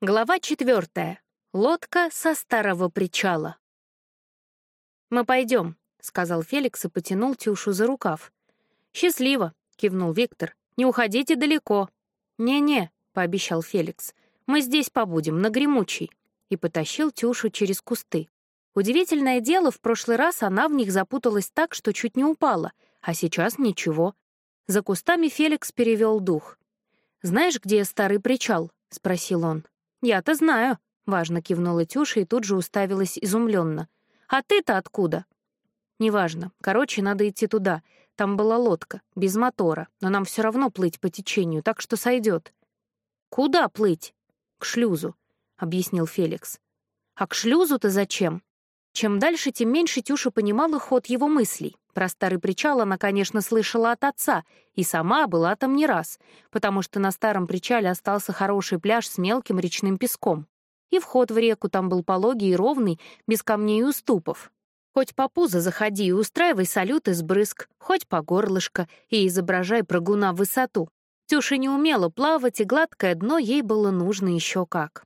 Глава четвертая. Лодка со старого причала. «Мы пойдем», — сказал Феликс и потянул Тюшу за рукав. «Счастливо», — кивнул Виктор. «Не уходите далеко». «Не-не», — пообещал Феликс. «Мы здесь побудем, на гремучей», и потащил Тюшу через кусты. Удивительное дело, в прошлый раз она в них запуталась так, что чуть не упала, а сейчас ничего. За кустами Феликс перевел дух. «Знаешь, где старый причал?» — спросил он. «Я-то знаю», — важно кивнула Тюша и тут же уставилась изумленно. «А ты-то откуда?» «Неважно. Короче, надо идти туда. Там была лодка, без мотора, но нам все равно плыть по течению, так что сойдет». «Куда плыть?» «К шлюзу», — объяснил Феликс. «А к шлюзу-то зачем?» Чем дальше, тем меньше Тюша понимала ход его мыслей. Про старый причал она, конечно, слышала от отца, и сама была там не раз, потому что на старом причале остался хороший пляж с мелким речным песком. И вход в реку там был пологий и ровный, без камней и уступов. Хоть по пузо заходи и устраивай салют из брызг, хоть по горлышко и изображай прыгуна в высоту. Тюша не умела плавать, и гладкое дно ей было нужно еще как.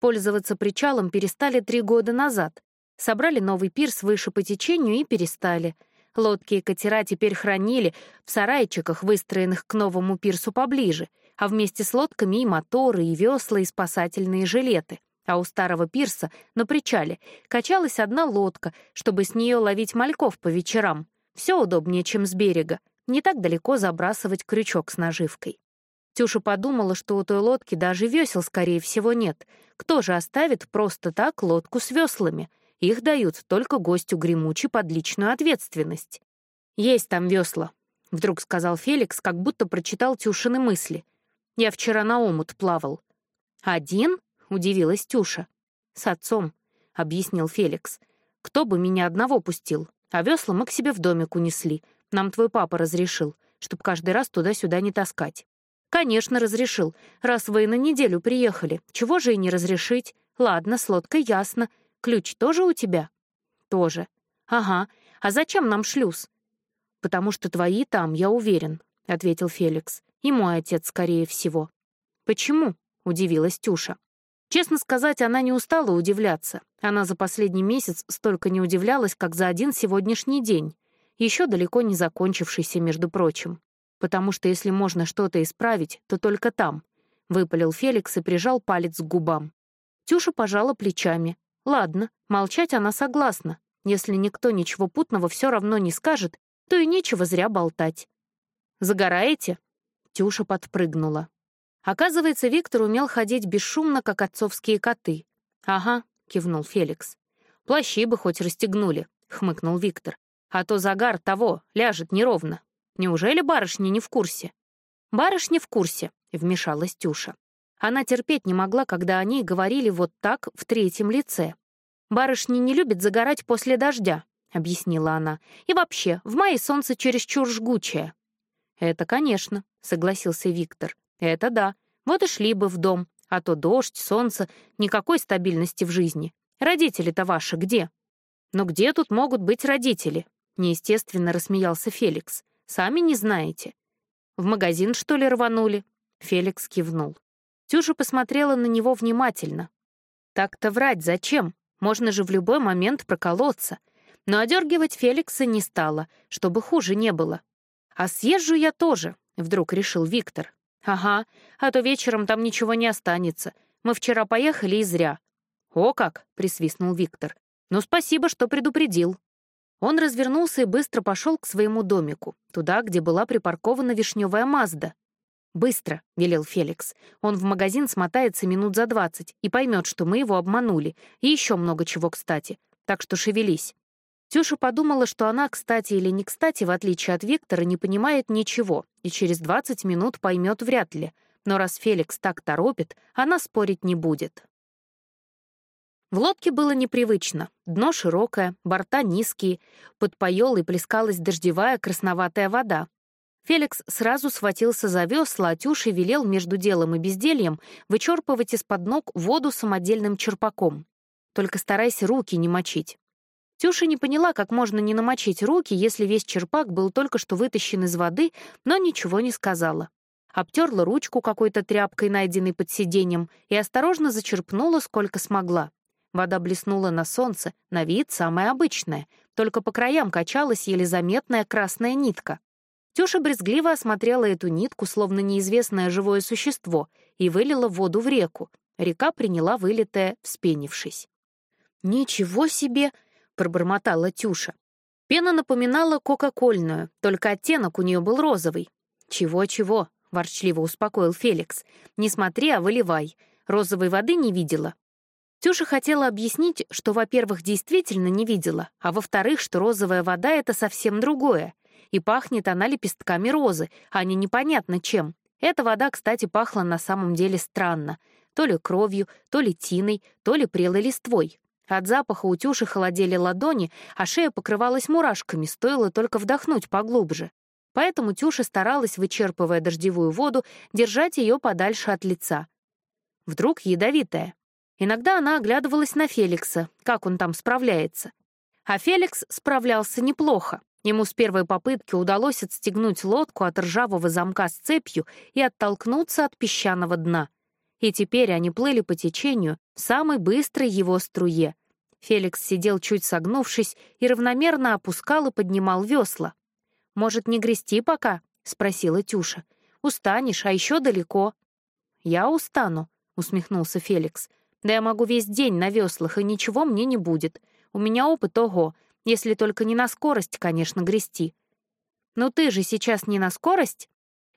Пользоваться причалом перестали три года назад. Собрали новый пирс выше по течению и перестали — Лодки и катера теперь хранили в сарайчиках, выстроенных к новому пирсу поближе, а вместе с лодками и моторы, и весла, и спасательные жилеты. А у старого пирса на причале качалась одна лодка, чтобы с нее ловить мальков по вечерам. Все удобнее, чем с берега. Не так далеко забрасывать крючок с наживкой. Тюша подумала, что у той лодки даже весел, скорее всего, нет. Кто же оставит просто так лодку с веслами — их дают только гостю гремучий под личную ответственность. «Есть там весла», — вдруг сказал Феликс, как будто прочитал Тюшины мысли. «Я вчера на омут плавал». «Один?» — удивилась Тюша. «С отцом», — объяснил Феликс. «Кто бы меня одного пустил? А весла мы к себе в домик унесли. Нам твой папа разрешил, чтоб каждый раз туда-сюда не таскать». «Конечно, разрешил. Раз вы на неделю приехали, чего же и не разрешить? Ладно, с лодкой ясно. Ключ тоже у тебя? Тоже. Ага. А зачем нам шлюз? Потому что твои там, я уверен, ответил Феликс. И мой отец, скорее всего. Почему? удивилась Тюша. Честно сказать, она не устала удивляться. Она за последний месяц столько не удивлялась, как за один сегодняшний день. Еще далеко не закончившийся, между прочим. Потому что если можно что-то исправить, то только там. Выпалил Феликс и прижал палец к губам. Тюша пожала плечами. Ладно, молчать она согласна. Если никто ничего путного все равно не скажет, то и нечего зря болтать. «Загораете?» Тюша подпрыгнула. Оказывается, Виктор умел ходить бесшумно, как отцовские коты. «Ага», — кивнул Феликс. «Плащи бы хоть расстегнули», — хмыкнул Виктор. «А то загар того ляжет неровно. Неужели барышня не в курсе?» «Барышня в курсе», — вмешалась Тюша. Она терпеть не могла, когда о ней говорили вот так, в третьем лице. «Барышни не любят загорать после дождя», — объяснила она. «И вообще, в мае солнце чересчур жгучее». «Это, конечно», — согласился Виктор. «Это да. Вот и шли бы в дом. А то дождь, солнце, никакой стабильности в жизни. Родители-то ваши где?» «Но где тут могут быть родители?» — неестественно рассмеялся Феликс. «Сами не знаете». «В магазин, что ли, рванули?» Феликс кивнул. Тюша посмотрела на него внимательно. Так-то врать зачем? Можно же в любой момент проколоться. Но одергивать Феликса не стала, чтобы хуже не было. «А съезжу я тоже», — вдруг решил Виктор. «Ага, а то вечером там ничего не останется. Мы вчера поехали и зря». «О как!» — присвистнул Виктор. «Ну, спасибо, что предупредил». Он развернулся и быстро пошел к своему домику, туда, где была припаркована вишневая Мазда. «Быстро», — велел Феликс. «Он в магазин смотается минут за двадцать и поймет, что мы его обманули. И еще много чего, кстати. Так что шевелись». Тюша подумала, что она, кстати или не кстати, в отличие от Виктора, не понимает ничего, и через двадцать минут поймет вряд ли. Но раз Феликс так торопит, она спорить не будет. В лодке было непривычно. Дно широкое, борта низкие, под поёлой плескалась дождевая красноватая вода, Феликс сразу схватился за весла, а Тюша велел между делом и бездельем вычерпывать из-под ног воду самодельным черпаком. Только старайся руки не мочить. Тюша не поняла, как можно не намочить руки, если весь черпак был только что вытащен из воды, но ничего не сказала. обтерла ручку какой-то тряпкой, найденной под сиденьем, и осторожно зачерпнула, сколько смогла. Вода блеснула на солнце, на вид самая обычная, только по краям качалась еле заметная красная нитка. Тюша брезгливо осмотрела эту нитку, словно неизвестное живое существо, и вылила воду в реку. Река приняла вылитое, вспенившись. «Ничего себе!» — пробормотала Тюша. Пена напоминала кока-кольную, только оттенок у нее был розовый. «Чего-чего?» — ворчливо успокоил Феликс. «Не смотри, а выливай. Розовой воды не видела». Тюша хотела объяснить, что, во-первых, действительно не видела, а во-вторых, что розовая вода — это совсем другое. И пахнет она лепестками розы, а не непонятно чем. Эта вода, кстати, пахла на самом деле странно. То ли кровью, то ли тиной, то ли прелой листвой. От запаха у Тюши холодели ладони, а шея покрывалась мурашками, стоило только вдохнуть поглубже. Поэтому Тюша старалась, вычерпывая дождевую воду, держать ее подальше от лица. Вдруг ядовитая. Иногда она оглядывалась на Феликса, как он там справляется. А Феликс справлялся неплохо. Ему с первой попытки удалось отстегнуть лодку от ржавого замка с цепью и оттолкнуться от песчаного дна. И теперь они плыли по течению самой быстрой его струе. Феликс сидел чуть согнувшись и равномерно опускал и поднимал весла. «Может, не грести пока?» — спросила Тюша. «Устанешь, а еще далеко». «Я устану», — усмехнулся Феликс. Да я могу весь день на веслах, и ничего мне не будет. У меня опыт ого, если только не на скорость, конечно, грести. «Ну ты же сейчас не на скорость?»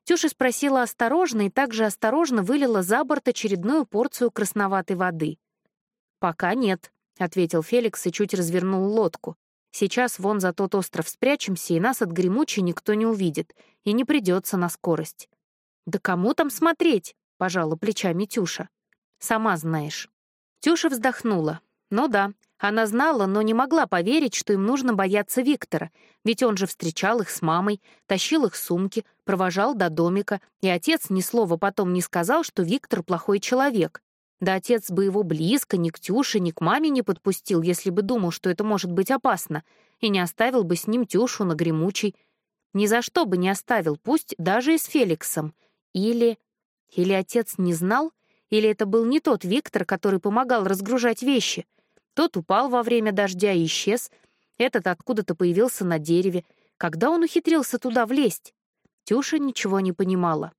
Тюша спросила осторожно и также осторожно вылила за борт очередную порцию красноватой воды. «Пока нет», — ответил Феликс и чуть развернул лодку. «Сейчас вон за тот остров спрячемся, и нас от гремучей никто не увидит, и не придется на скорость». «Да кому там смотреть?» — пожала плечами Тюша. «Сама знаешь». Тюша вздохнула. Ну да, она знала, но не могла поверить, что им нужно бояться Виктора, ведь он же встречал их с мамой, тащил их сумки, провожал до домика, и отец ни слова потом не сказал, что Виктор плохой человек. Да отец бы его близко ни к Тюше, ни к маме не подпустил, если бы думал, что это может быть опасно, и не оставил бы с ним Тюшу на гремучий. Ни за что бы не оставил, пусть даже и с Феликсом. Или... Или отец не знал, или это был не тот Виктор, который помогал разгружать вещи? Тот упал во время дождя и исчез. Этот откуда-то появился на дереве. Когда он ухитрился туда влезть? Тюша ничего не понимала.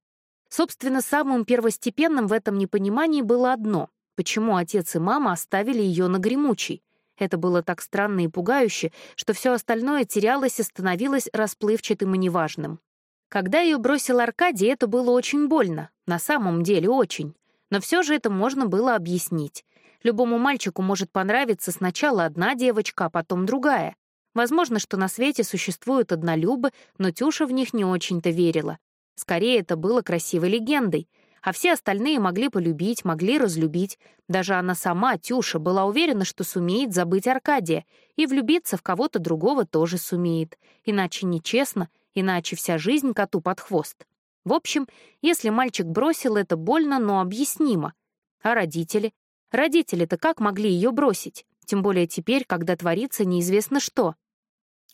Собственно, самым первостепенным в этом непонимании было одно — почему отец и мама оставили ее на гремучей. Это было так странно и пугающе, что все остальное терялось и становилось расплывчатым и неважным. Когда ее бросил Аркадий, это было очень больно, на самом деле очень. Но все же это можно было объяснить. Любому мальчику может понравиться сначала одна девочка, а потом другая. Возможно, что на свете существуют однолюбы, но Тюша в них не очень-то верила. Скорее, это было красивой легендой. А все остальные могли полюбить, могли разлюбить. Даже она сама, Тюша, была уверена, что сумеет забыть Аркадия, и влюбиться в кого-то другого тоже сумеет. Иначе нечестно, иначе вся жизнь коту под хвост. В общем, если мальчик бросил, это больно, но объяснимо. А родители? Родители-то как могли ее бросить? Тем более теперь, когда творится неизвестно что.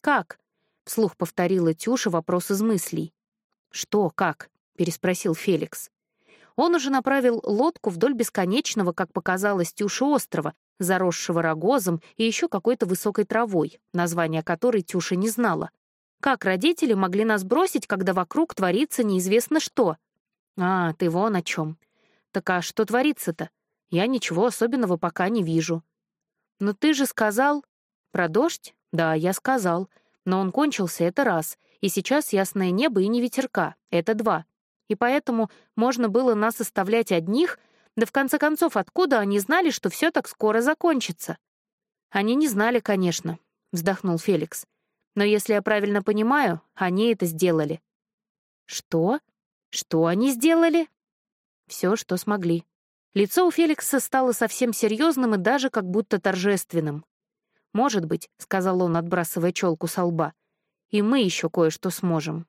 «Как?» — вслух повторила Тюша вопрос из мыслей. «Что, как?» — переспросил Феликс. Он уже направил лодку вдоль бесконечного, как показалось Тюше, острова, заросшего рогозом и еще какой-то высокой травой, название которой Тюша не знала. Как родители могли нас бросить, когда вокруг творится неизвестно что? А, ты вон о чем. Так а что творится-то? Я ничего особенного пока не вижу. Но ты же сказал... Про дождь? Да, я сказал. Но он кончился, это раз. И сейчас ясное небо и не ветерка. Это два. И поэтому можно было нас оставлять одних, да в конце концов, откуда они знали, что все так скоро закончится? Они не знали, конечно, — вздохнул Феликс. Но если я правильно понимаю, они это сделали. Что? Что они сделали? Все, что смогли. Лицо у Феликса стало совсем серьезным и даже как будто торжественным. «Может быть», — сказал он, отбрасывая челку со лба, — «и мы еще кое-что сможем».